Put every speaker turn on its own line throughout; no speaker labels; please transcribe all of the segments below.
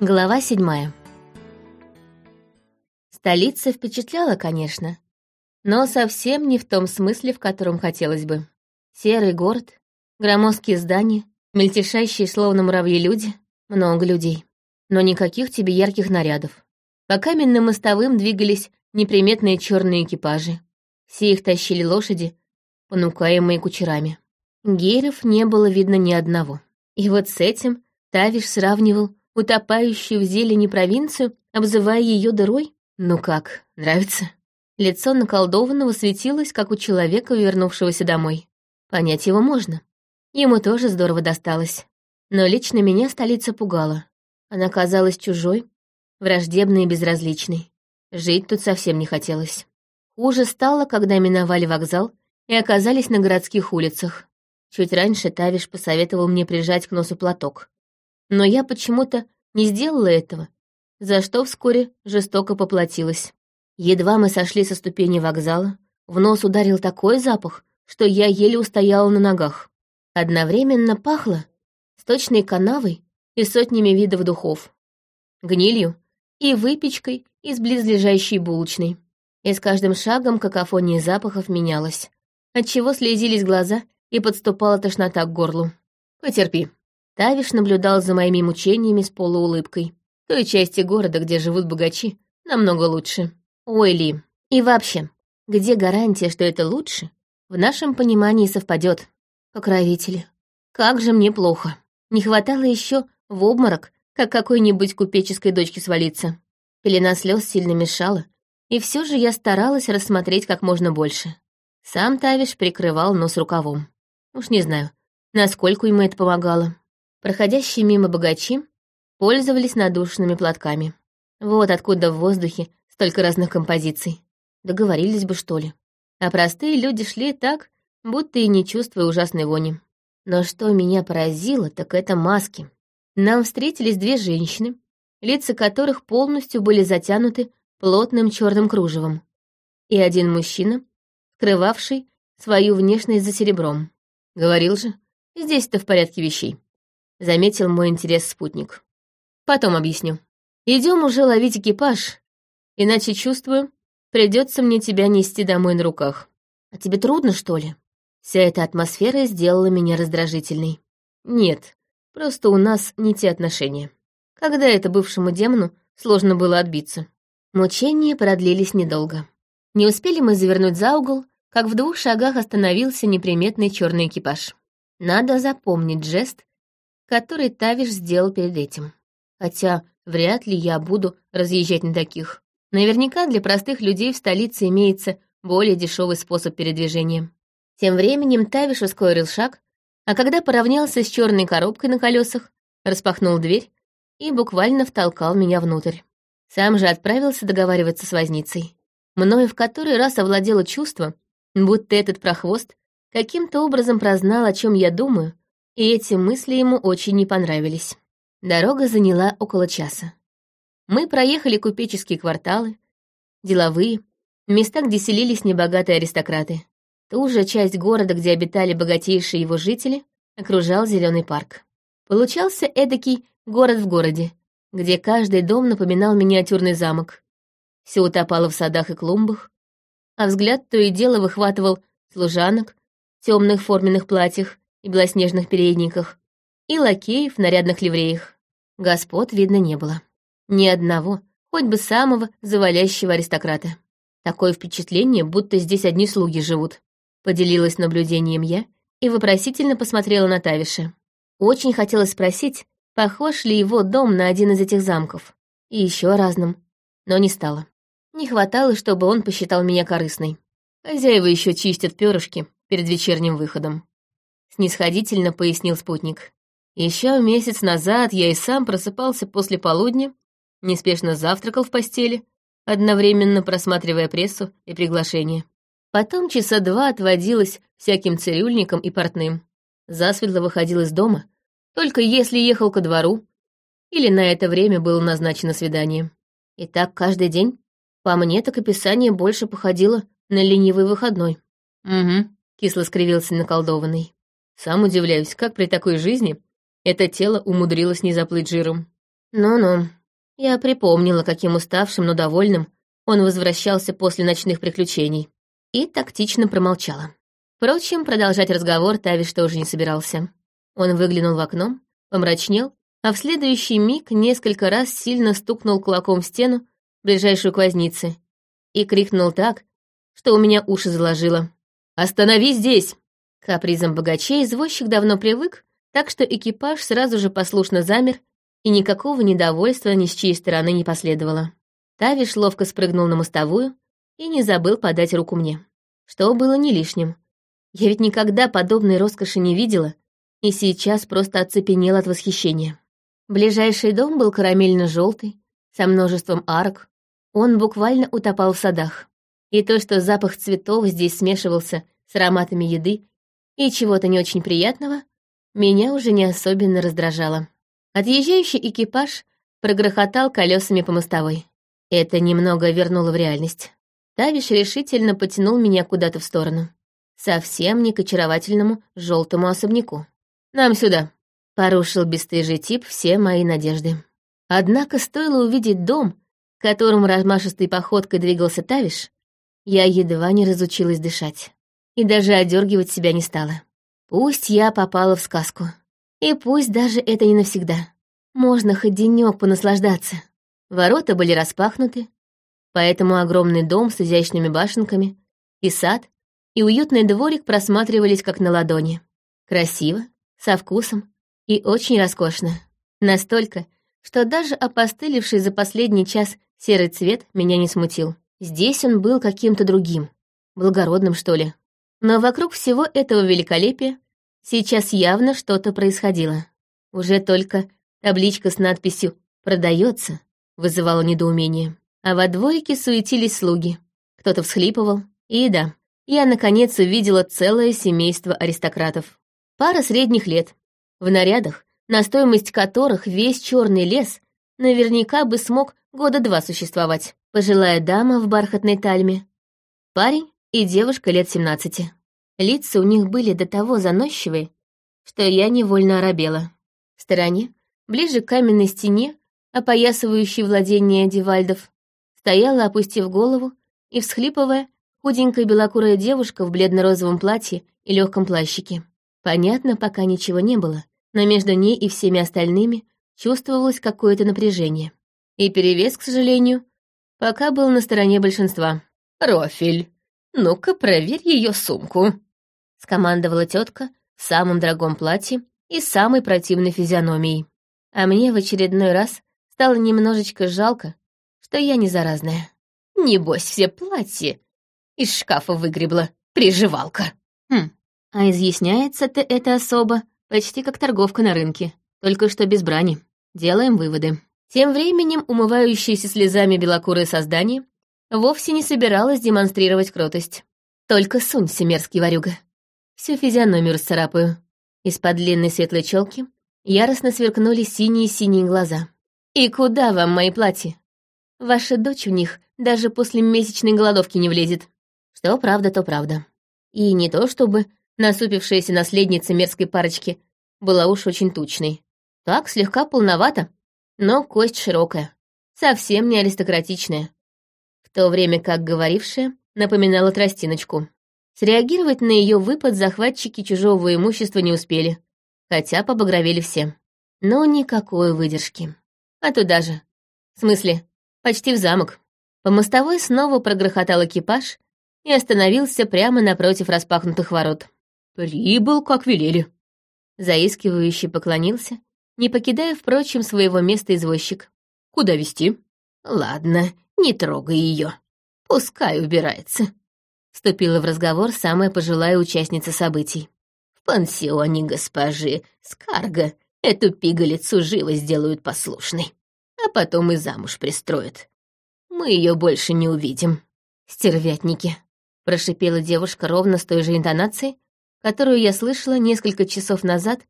Глава седьмая. Столица впечатляла, конечно, но совсем не в том смысле, в котором хотелось бы. Серый город, громоздкие здания, мельтешащие словно муравьи люди, много людей, но никаких тебе ярких нарядов. По каменным мостовым двигались неприметные черные экипажи. Все их тащили лошади, понукаемые кучерами. Геев не было видно ни одного. И вот с этим Тавиш сравнивал утопающую в зелени провинцию, обзывая ее дырой? Ну как, нравится? Лицо наколдованного светилось, как у человека, вернувшегося домой. Понять его можно. Ему тоже здорово досталось. Но лично меня столица пугала. Она казалась чужой, враждебной и безразличной. Жить тут совсем не хотелось. Хуже стало, когда миновали вокзал и оказались на городских улицах. Чуть раньше Тавиш посоветовал мне прижать к носу платок. Но я почему-то не сделала этого, за что вскоре жестоко поплатилась. Едва мы сошли со ступени вокзала, в нос ударил такой запах, что я еле устояла на ногах. Одновременно пахло сточной канавой и сотнями видов духов, гнилью и выпечкой из близлежащей булочной. И с каждым шагом какофония запахов менялась, отчего слезились глаза и подступала тошнота к горлу. «Потерпи». Тавиш наблюдал за моими мучениями с полуулыбкой. Той части города, где живут богачи, намного лучше. Ой, Ли. И вообще, где гарантия, что это лучше, в нашем понимании совпадет. Покровители. Как же мне плохо. Не хватало еще в обморок, как какой-нибудь купеческой дочке свалиться. Пелена слез сильно мешала, и все же я старалась рассмотреть как можно больше. Сам Тавиш прикрывал нос рукавом. Уж не знаю, насколько ему это помогало. Проходящие мимо богачи пользовались надушенными платками. Вот откуда в воздухе столько разных композиций. Договорились бы, что ли. А простые люди шли так, будто и не чувствуя ужасной вони. Но что меня поразило, так это маски. Нам встретились две женщины, лица которых полностью были затянуты плотным черным кружевом, и один мужчина, скрывавший свою внешность за серебром. Говорил же, здесь-то в порядке вещей. Заметил мой интерес спутник. Потом объясню. Идем уже ловить экипаж, иначе, чувствую, придется мне тебя нести домой на руках. А тебе трудно, что ли? Вся эта атмосфера сделала меня раздражительной. Нет, просто у нас не те отношения. Когда это бывшему демону сложно было отбиться. Мучения продлились недолго. Не успели мы завернуть за угол, как в двух шагах остановился неприметный черный экипаж. Надо запомнить жест, который Тавиш сделал перед этим. Хотя вряд ли я буду разъезжать на таких. Наверняка для простых людей в столице имеется более дешевый способ передвижения. Тем временем Тавиш ускорил шаг, а когда поравнялся с черной коробкой на колесах, распахнул дверь и буквально втолкал меня внутрь. Сам же отправился договариваться с возницей. Мною в который раз овладело чувство, будто этот прохвост каким-то образом прознал, о чем я думаю, и эти мысли ему очень не понравились. Дорога заняла около часа. Мы проехали купеческие кварталы, деловые, места, где селились небогатые аристократы. Ту же часть города, где обитали богатейшие его жители, окружал зеленый парк. Получался эдакий город в городе, где каждый дом напоминал миниатюрный замок. Все утопало в садах и клумбах, а взгляд то и дело выхватывал служанок в темных форменных платьях и белоснежных передниках, и лакеев в нарядных ливреях. Господ видно не было. Ни одного, хоть бы самого завалящего аристократа. Такое впечатление, будто здесь одни слуги живут. Поделилась наблюдением я и вопросительно посмотрела на Тавиша. Очень хотелось спросить, похож ли его дом на один из этих замков. И еще разным. Но не стало. Не хватало, чтобы он посчитал меня корыстной. Хозяева еще чистят перышки перед вечерним выходом. Снисходительно пояснил спутник. Еще месяц назад я и сам просыпался после полудня, неспешно завтракал в постели, одновременно просматривая прессу и приглашения. Потом часа два отводилась всяким цирюльникам и портным. Засветло выходил из дома, только если ехал ко двору, или на это время было назначено свидание. И так каждый день. По мне, так описание больше походило на ленивый выходной. Угу, кисло скривился наколдованный. Сам удивляюсь, как при такой жизни это тело умудрилось не заплыть жиром. Ну-ну. Я припомнила, каким уставшим, но довольным он возвращался после ночных приключений. И тактично промолчала. Впрочем, продолжать разговор Тавиш тоже не собирался. Он выглянул в окно, помрачнел, а в следующий миг несколько раз сильно стукнул кулаком в стену, ближайшую к и крикнул так, что у меня уши заложило. «Останови здесь!» Капризам богачей извозчик давно привык, так что экипаж сразу же послушно замер, и никакого недовольства ни с чьей стороны не последовало. Тавиш ловко спрыгнул на мостовую и не забыл подать руку мне. Что было не лишним. Я ведь никогда подобной роскоши не видела, и сейчас просто оцепенела от восхищения. Ближайший дом был карамельно-желтый, со множеством арок. Он буквально утопал в садах. И то, что запах цветов здесь смешивался с ароматами еды и чего-то не очень приятного, меня уже не особенно раздражало. Отъезжающий экипаж прогрохотал колесами по мостовой. Это немного вернуло в реальность. Тавиш решительно потянул меня куда-то в сторону. Совсем не к очаровательному желтому особняку. «Нам сюда», — порушил бесстыжий тип все мои надежды. Однако стоило увидеть дом, которым размашистой походкой двигался Тавиш, я едва не разучилась дышать. И даже одергивать себя не стала. Пусть я попала в сказку. И пусть даже это не навсегда. Можно хоть денёк понаслаждаться. Ворота были распахнуты, поэтому огромный дом с изящными башенками, и сад, и уютный дворик просматривались как на ладони. Красиво, со вкусом и очень роскошно. Настолько, что даже опостылевший за последний час серый цвет меня не смутил. Здесь он был каким-то другим, благородным, что ли. Но вокруг всего этого великолепия сейчас явно что-то происходило. Уже только табличка с надписью «Продается» вызывала недоумение. А во дворике суетились слуги. Кто-то всхлипывал. И да, я наконец увидела целое семейство аристократов. Пара средних лет, в нарядах, на стоимость которых весь черный лес наверняка бы смог года два существовать. Пожилая дама в бархатной тальме, парень и девушка лет семнадцати. Лица у них были до того заносчивые, что я невольно оробела. В стороне, ближе к каменной стене, опоясывающей владение Дивальдов, стояла, опустив голову и всхлипывая, худенькая белокурая девушка в бледно-розовом платье и легком плащике. Понятно, пока ничего не было, но между ней и всеми остальными чувствовалось какое-то напряжение. И перевес, к сожалению, пока был на стороне большинства. «Рофель, ну-ка проверь ее сумку», — скомандовала тетка в самом дорогом платье и самой противной физиономией. А мне в очередной раз стало немножечко жалко, что я не заразная. Небось, все платья из шкафа выгребла, приживалка. Хм, а изъясняется-то это особо почти как торговка на рынке, только что без брани. Делаем выводы. Тем временем умывающееся слезами белокурое создание вовсе не собиралось демонстрировать кротость. Только сунься, мерзкий ворюга. Всю физиономию расцарапаю. Из-под длинной светлой челки яростно сверкнули синие-синие глаза. «И куда вам мои платья? Ваша дочь в них даже после месячной голодовки не влезет. Что правда, то правда. И не то чтобы насупившаяся наследница мерзкой парочки была уж очень тучной. Так, слегка полновато, но кость широкая, совсем не аристократичная. То время как говорившая напоминала тростиночку. Среагировать на ее выпад захватчики чужого имущества не успели, хотя побагровели все. Но никакой выдержки. А туда же. В смысле, почти в замок. По мостовой снова прогрохотал экипаж и остановился прямо напротив распахнутых ворот. «Прибыл, как велели», Заискивающий поклонился, не покидая, впрочем, своего места извозчик. «Куда везти?» «Ладно, не трогай ее. Пускай убирается», — вступила в разговор самая пожилая участница событий. «В пансионе госпожи Скарга эту пигалицу живо сделают послушной, а потом и замуж пристроят. Мы ее больше не увидим». «Стервятники», — прошипела девушка ровно с той же интонацией, которую я слышала несколько часов назад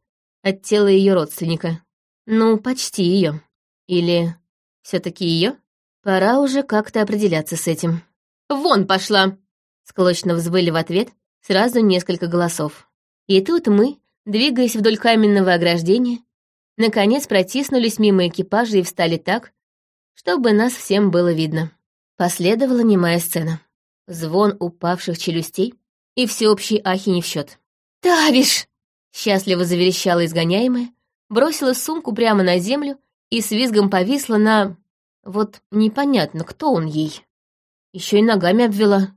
от тела ее родственника. Ну, почти ее. Или все таки ее? Пора уже как-то определяться с этим. «Вон пошла!» Склочно взвыли в ответ сразу несколько голосов. И тут мы, двигаясь вдоль каменного ограждения, наконец протиснулись мимо экипажа и встали так, чтобы нас всем было видно. Последовала немая сцена. Звон упавших челюстей и всеобщий ахи не в счет. «Тавиш!» — счастливо заверещала изгоняемая, бросила сумку прямо на землю и с визгом повисла на... Вот непонятно, кто он ей. Еще и ногами обвела.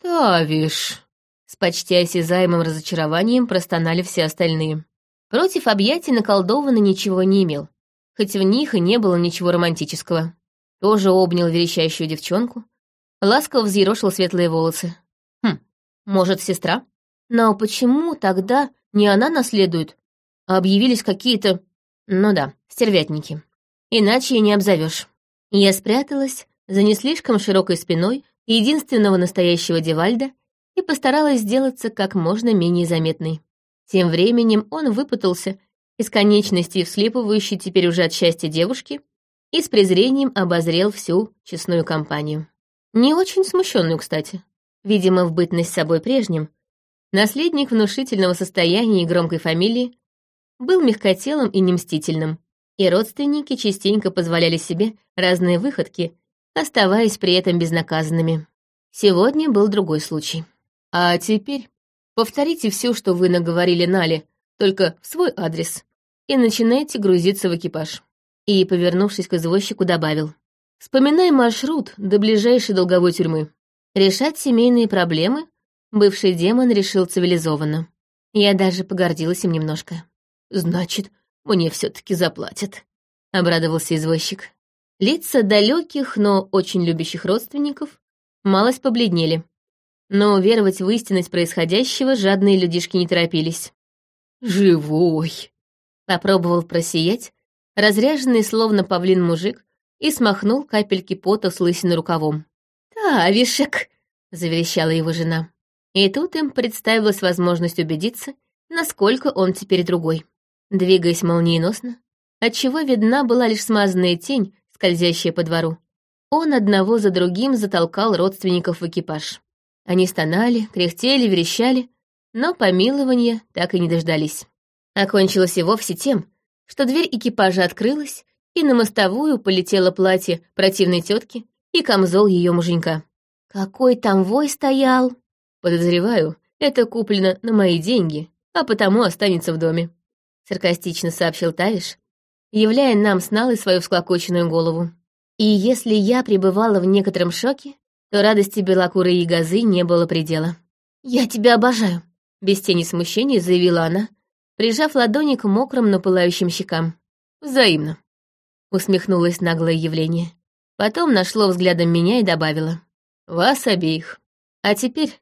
«Тавиш!» С почти осязаемым разочарованием простонали все остальные. Против объятий наколдованный ничего не имел, хоть в них и не было ничего романтического. Тоже обнял верещащую девчонку, ласково взъерошил светлые волосы. Хм, может, сестра? Но почему тогда не она наследует, а объявились какие-то... Ну да, стервятники. Иначе и не обзовешь. Я спряталась за не слишком широкой спиной единственного настоящего Девальда и постаралась сделаться как можно менее заметной. Тем временем он выпутался из конечностей вслипывающей теперь уже от счастья девушки и с презрением обозрел всю честную компанию. Не очень смущенную, кстати. Видимо, в бытность собой прежним. Наследник внушительного состояния и громкой фамилии был мягкотелым и немстительным, и родственники частенько позволяли себе разные выходки, оставаясь при этом безнаказанными. Сегодня был другой случай. А теперь повторите все, что вы наговорили Нале, только в свой адрес, и начинайте грузиться в экипаж и, повернувшись к извозчику, добавил. «Вспоминай маршрут до ближайшей долговой тюрьмы. Решать семейные проблемы бывший демон решил цивилизованно. Я даже погордилась им немножко. «Значит, мне все таки заплатят», — обрадовался извозчик. Лица далеких, но очень любящих родственников малость побледнели. Но уверовать в истинность происходящего жадные людишки не торопились. «Живой!» — попробовал просиять, разряженный словно павлин мужик, и смахнул капельки пота с лысины рукавом. «Тавишек!» — заверещала его жена. И тут им представилась возможность убедиться, насколько он теперь другой. Двигаясь молниеносно, отчего видна была лишь смазанная тень, скользящая по двору, он одного за другим затолкал родственников в экипаж. Они стонали, кряхтели, верещали, но помилования так и не дождались. Окончилось и вовсе тем, что дверь экипажа открылась, и на мостовую полетело платье противной тетки и камзол ее муженька. Какой там вой стоял! Подозреваю, это куплено на мои деньги, а потому останется в доме. Саркастично сообщил Тавиш, являя нам с Налой свою всклокоченную голову. И если я пребывала в некотором шоке, то радости белокурой ягозы не было предела. «Я тебя обожаю», — без тени смущения заявила она, прижав ладони к мокрым, но пылающим щекам. «Взаимно», — усмехнулось наглое явление. Потом нашло взглядом меня и добавила. «Вас обеих. А теперь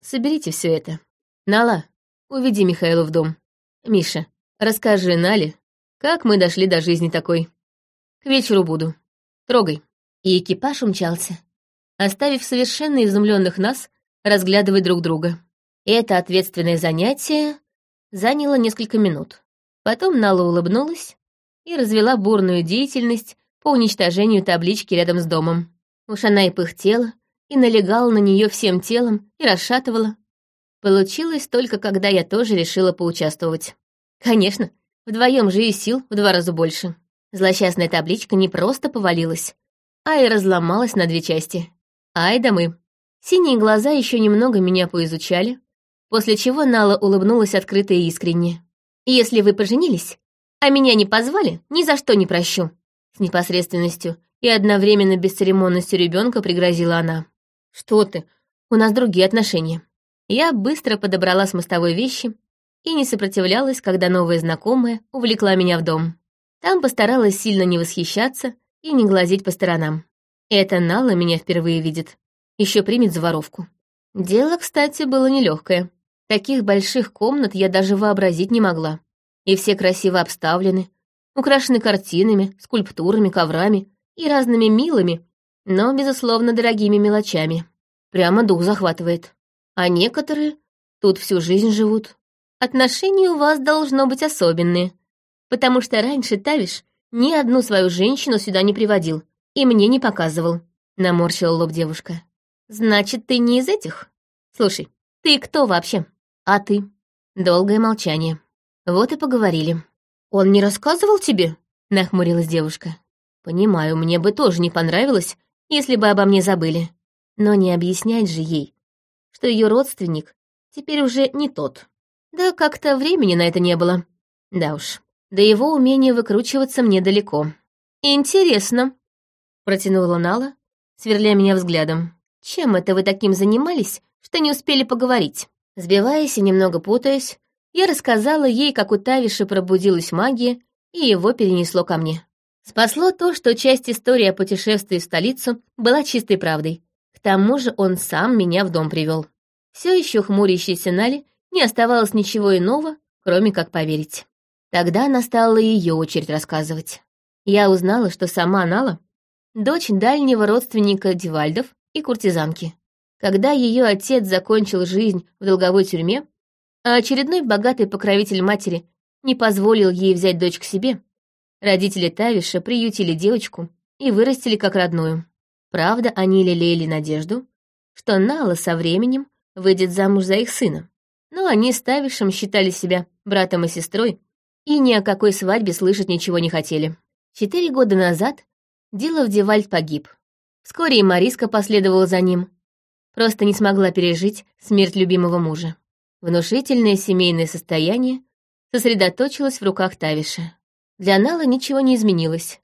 соберите все это. Нала, уведи Михаила в дом. Миша, расскажи Нале, как мы дошли до жизни такой. К вечеру буду. Трогай». И экипаж умчался, оставив совершенно изумленных нас разглядывать друг друга. Это ответственное занятие заняло несколько минут. Потом Нала улыбнулась и развела бурную деятельность по уничтожению таблички рядом с домом. Уж она и пыхтела, и налегала на нее всем телом, и расшатывала. Получилось только, когда я тоже решила поучаствовать. Конечно, вдвоем же и сил в два раза больше. Злосчастная табличка не просто повалилась, а и разломалась на две части. Ай да мы. Синие глаза еще немного меня поизучали, после чего Нала улыбнулась открыто и искренне. «Если вы поженились, а меня не позвали, ни за что не прощу», с непосредственностью и одновременно бесцеремонностью ребенка пригрозила она. «Что ты? У нас другие отношения». Я быстро подобрала с мостовой вещи и не сопротивлялась, когда новая знакомая увлекла меня в дом. Там постаралась сильно не восхищаться и не глазеть по сторонам. Это Нала меня впервые видит. Еще примет за воровку. Дело, кстати, было нелегкое. Таких больших комнат я даже вообразить не могла. И все красиво обставлены, украшены картинами, скульптурами, коврами и разными милыми, но, безусловно, дорогими мелочами. Прямо дух захватывает. А некоторые тут всю жизнь живут. Отношения у вас должно быть особенные, потому что раньше Тавиш ни одну свою женщину сюда не приводил и мне не показывал», — наморщила лоб девушка. «Значит, ты не из этих? Слушай, ты кто вообще?» А ты? Долгое молчание. Вот и поговорили. «Он не рассказывал тебе?» — нахмурилась девушка. «Понимаю, мне бы тоже не понравилось, если бы обо мне забыли. Но не объяснять же ей, что ее родственник теперь уже не тот. Да как-то времени на это не было. Да уж, до его умения выкручиваться мне далеко. «Интересно», — протянула Нала, сверля меня взглядом. «Чем это вы таким занимались, что не успели поговорить?» Сбиваясь и немного путаясь, я рассказала ей, как у Тавиши пробудилась магия, и его перенесло ко мне. Спасло то, что часть истории о путешествии в столицу была чистой правдой. К тому же он сам меня в дом привел. Все еще хмурящейся Нали не оставалось ничего иного, кроме как поверить. Тогда настала ее очередь рассказывать. Я узнала, что сама Нала — дочь дальнего родственника Дивальдов и куртизанки. Когда ее отец закончил жизнь в долговой тюрьме, а очередной богатый покровитель матери не позволил ей взять дочь к себе, родители Тавиша приютили девочку и вырастили как родную. Правда, они лелеяли надежду, что Нала со временем выйдет замуж за их сына. Но они с Тавишем считали себя братом и сестрой и ни о какой свадьбе слышать ничего не хотели. Четыре года назад Дилов Девальд погиб. Вскоре и Мариска последовала за ним. Просто не смогла пережить смерть любимого мужа. Внушительное семейное состояние сосредоточилось в руках Тавиша. Для Нала ничего не изменилось.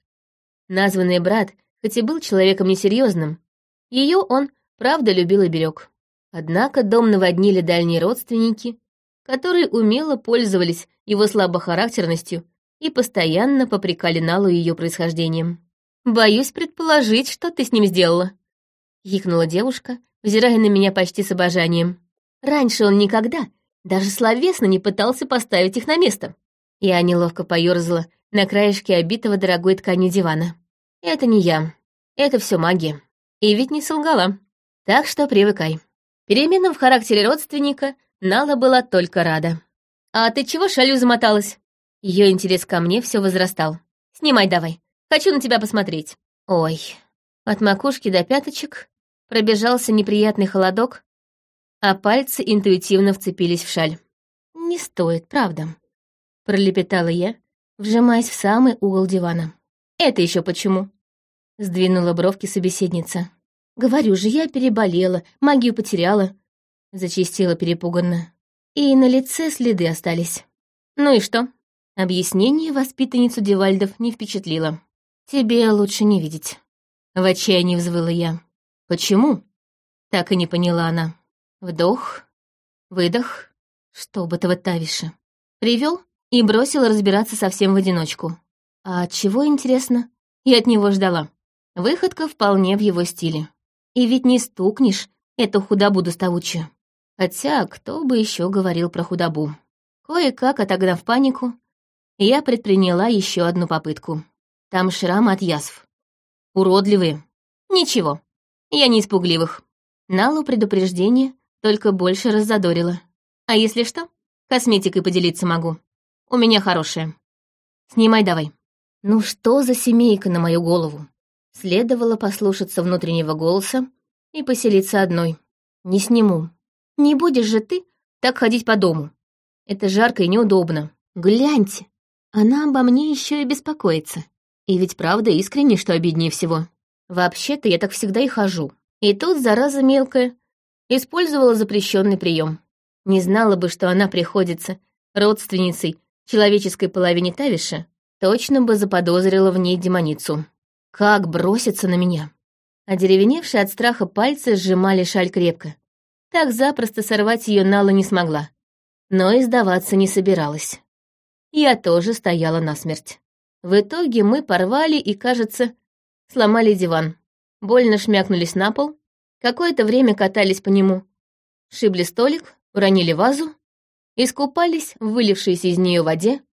Названный брат, хоть и был человеком несерьезным, ее он, правда, любил и берег. Однако дом наводнили дальние родственники, которые умело пользовались его слабохарактерностью и постоянно попрекали Налу ее происхождением. «Боюсь предположить, что ты с ним сделала», — хикнула девушка, взирая на меня почти с обожанием. Раньше он никогда, даже словесно не пытался поставить их на место. Я неловко поёрзала на краешке обитого дорогой тканью дивана. Это не я. Это все магия. И ведь не солгала. Так что привыкай. Переменам в характере родственника Нала была только рада. «А ты чего шалю замоталась?» Ее интерес ко мне все возрастал. «Снимай давай. Хочу на тебя посмотреть». Ой. От макушки до пяточек пробежался неприятный холодок, а пальцы интуитивно вцепились в шаль. «Не стоит, правда», — пролепетала я, вжимаясь в самый угол дивана. «Это еще почему?» — сдвинула бровки собеседница. «Говорю же, я переболела, магию потеряла», — зачистила перепуганно. «И на лице следы остались». «Ну и что?» Объяснение воспитанницу Девальдов не впечатлило. «Тебе лучше не видеть». В отчаянии взвыла я. «Почему?» Так и не поняла она. Вдох, выдох, что бы того Тавиша. Привел и бросил разбираться совсем в одиночку. А от чего, интересно, я от него ждала. Выходка вполне в его стиле. И ведь не стукнешь эту худобу доставучую. Хотя кто бы еще говорил про худобу. Кое-как, отогнав панику, я предприняла еще одну попытку. Там шрам от язв. Уродливые. Ничего, я не испугливых. Налу предупреждение только больше раззадорила. А если что, косметикой поделиться могу. У меня хорошая. Снимай давай. Ну что за семейка на мою голову? Следовало послушаться внутреннего голоса и поселиться одной. Не сниму. Не будешь же ты так ходить по дому. Это жарко и неудобно. Гляньте, она обо мне еще и беспокоится. И ведь правда искренне, что обиднее всего. Вообще-то я так всегда и хожу. И тут, зараза мелкая, использовала запрещенный прием. Не знала бы, что она приходится родственницей человеческой половине Тавиша, точно бы заподозрила в ней демоницу. Как броситься на меня? Одеревеневшие от страха пальцы сжимали шаль крепко. Так запросто сорвать ее Нала не смогла. Но и сдаваться не собиралась. Я тоже стояла насмерть. В итоге мы порвали и, кажется, сломали диван. Больно шмякнулись на пол, Какое-то время катались по нему. Шибли столик, уронили вазу, искупались в вылившейся из нее воде,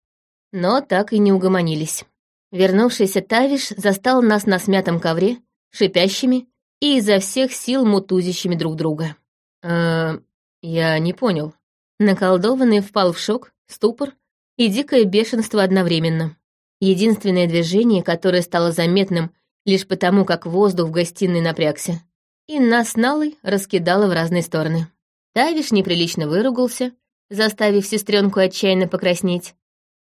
но так и не угомонились. Вернувшийся Тавиш застал нас на смятом ковре, шипящими и изо всех сил мутузящими друг друга. «Э, я не понял». Наколдованный впал в шок, ступор и дикое бешенство одновременно. Единственное движение, которое стало заметным лишь потому, как воздух в гостиной напрягся, и нас Налой раскидала в разные стороны. Тавиш неприлично выругался, заставив сестренку отчаянно покраснеть,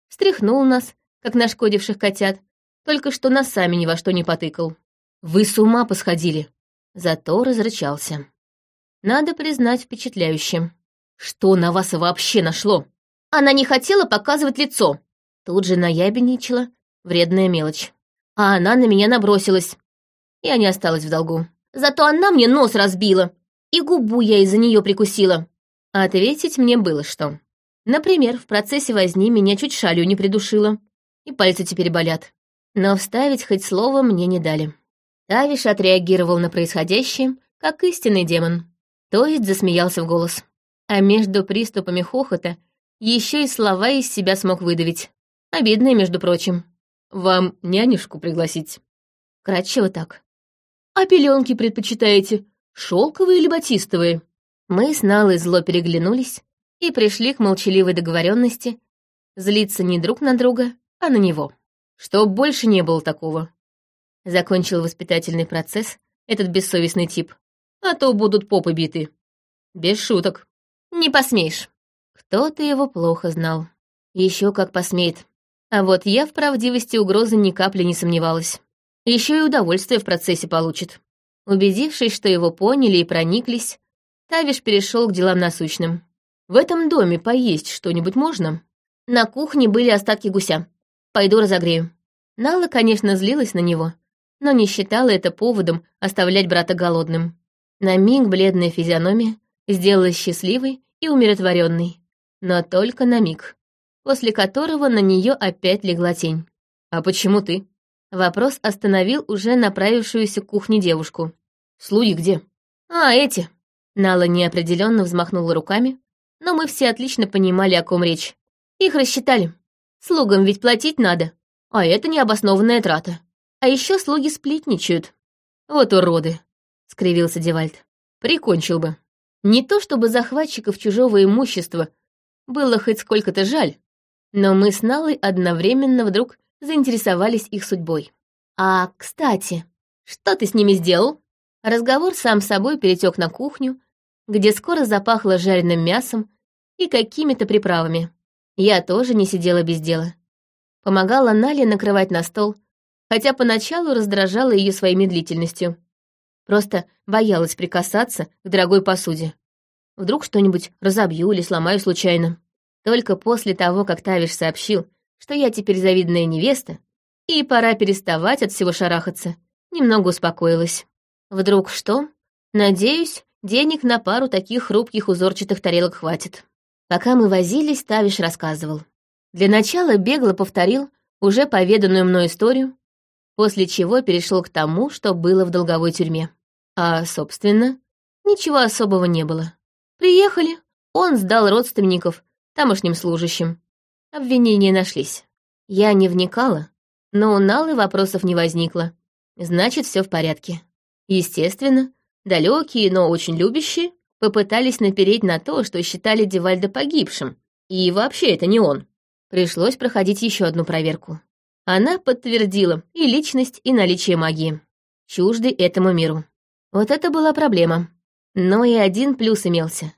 встряхнул нас как нашкодивших котят, только что нас сами ни во что не потыкал. Вы с ума посходили. Зато разрычался. Надо признать впечатляющим. Что на вас вообще нашло? Она не хотела показывать лицо. Тут же наябедничала вредная мелочь. А она на меня набросилась. Я не осталась в долгу. Зато она мне нос разбила, и губу я из-за нее прикусила. Ответить мне было что. Например, в процессе возни меня чуть шалью не придушила, и пальцы теперь болят. Но вставить хоть слово мне не дали. Тавиш отреагировал на происходящее, как истинный демон. То есть засмеялся в голос. А между приступами хохота еще и слова из себя смог выдавить. Обидные, между прочим. «Вам нянюшку пригласить?» Кратчево так. «А пеленки предпочитаете? Шелковые или батистовые?» Мы с Налой зло переглянулись и пришли к молчаливой договоренности злиться не друг на друга, а на него. Чтоб больше не было такого. Закончил воспитательный процесс этот бессовестный тип а то будут попы биты. Без шуток. Не посмеешь. Кто-то его плохо знал. Еще как посмеет. А вот я в правдивости угрозы ни капли не сомневалась. Еще и удовольствие в процессе получит. Убедившись, что его поняли и прониклись, Тавиш перешел к делам насущным. «В этом доме поесть что-нибудь можно?» На кухне были остатки гуся. Пойду разогрею. Нала, конечно, злилась на него, но не считала это поводом оставлять брата голодным. На миг бледная физиономия сделалась счастливой и умиротворенной, но только на миг, после которого на нее опять легла тень. «А почему ты?» Вопрос остановил уже направившуюся к кухне девушку. «Слуги где?» «А, эти!» Нала неопределенно взмахнула руками, но мы все отлично понимали, о ком речь. Их рассчитали. Слугам ведь платить надо, а это необоснованная трата. А еще слуги сплетничают. Вот уроды скривился Девальд. Прикончил бы. Не то чтобы захватчиков чужого имущества было хоть сколько-то жаль, но мы с Налой одновременно вдруг заинтересовались их судьбой. «А, кстати, что ты с ними сделал?» Разговор сам собой перетек на кухню, где скоро запахло жареным мясом и какими-то приправами. Я тоже не сидела без дела. Помогала Нале накрывать на стол, хотя поначалу раздражала ее своей медлительностью. Просто боялась прикасаться к дорогой посуде. Вдруг что-нибудь разобью или сломаю случайно. Только после того, как Тавиш сообщил, что я теперь завидная невеста, и пора переставать от всего шарахаться, немного успокоилась. Вдруг что? Надеюсь, денег на пару таких хрупких узорчатых тарелок хватит. Пока мы возились, Тавиш рассказывал. Для начала бегло повторил уже поведанную мной историю, после чего перешел к тому, что было в долговой тюрьме. А, собственно, ничего особого не было. Приехали, он сдал родственников тамошним служащим. Обвинения нашлись. Я не вникала, но у Налы вопросов не возникло. Значит, все в порядке. Естественно, далекие, но очень любящие, попытались напереть на то, что считали Девальда погибшим. И вообще это не он. Пришлось проходить еще одну проверку. Она подтвердила и личность, и наличие магии. Чужды этому миру. Вот это была проблема. Но и один плюс имелся.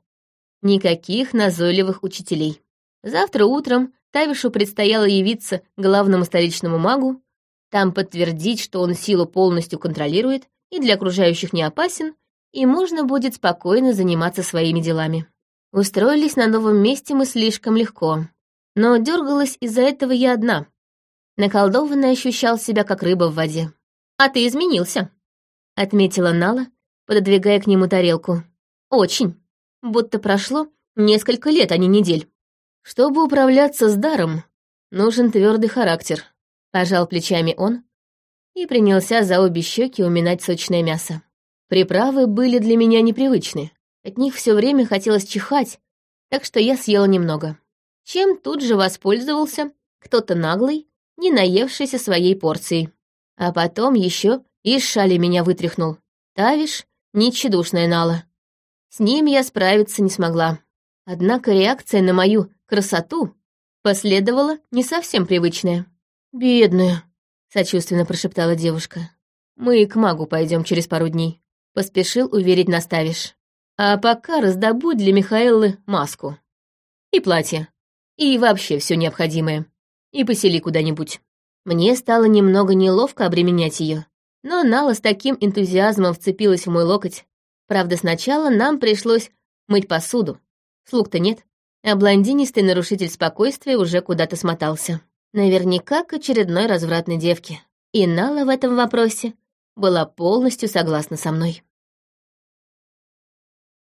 Никаких назойливых учителей. Завтра утром Тавишу предстояло явиться главному столичному магу, там подтвердить, что он силу полностью контролирует и для окружающих не опасен, и можно будет спокойно заниматься своими делами. Устроились на новом месте мы слишком легко. Но дергалась из-за этого я одна. Наколдованный ощущал себя как рыба в воде. «А ты изменился», — отметила Нала, пододвигая к нему тарелку. «Очень. Будто прошло несколько лет, а не недель. Чтобы управляться с даром, нужен твердый характер», — пожал плечами он и принялся за обе щеки уминать сочное мясо. Приправы были для меня непривычны. От них все время хотелось чихать, так что я съела немного. Чем тут же воспользовался кто-то наглый, не наевшийся своей порцией. А потом еще из шали меня вытряхнул. Тавиш — ничедушная Нала. С ним я справиться не смогла. Однако реакция на мою красоту последовала не совсем привычная. «Бедная», — сочувственно прошептала девушка. «Мы к магу пойдем через пару дней», — поспешил уверить наставишь. «А пока раздобудь для Михаэлы маску. И платье. И вообще все необходимое. и посели куда-нибудь. Мне стало немного неловко обременять ее, но Нала с таким энтузиазмом вцепилась в мой локоть. Правда, сначала нам пришлось мыть посуду. Слуг-то нет, а блондинистый нарушитель спокойствия уже куда-то смотался. Наверняка к очередной развратной девке. И Нала в этом вопросе была полностью согласна со мной.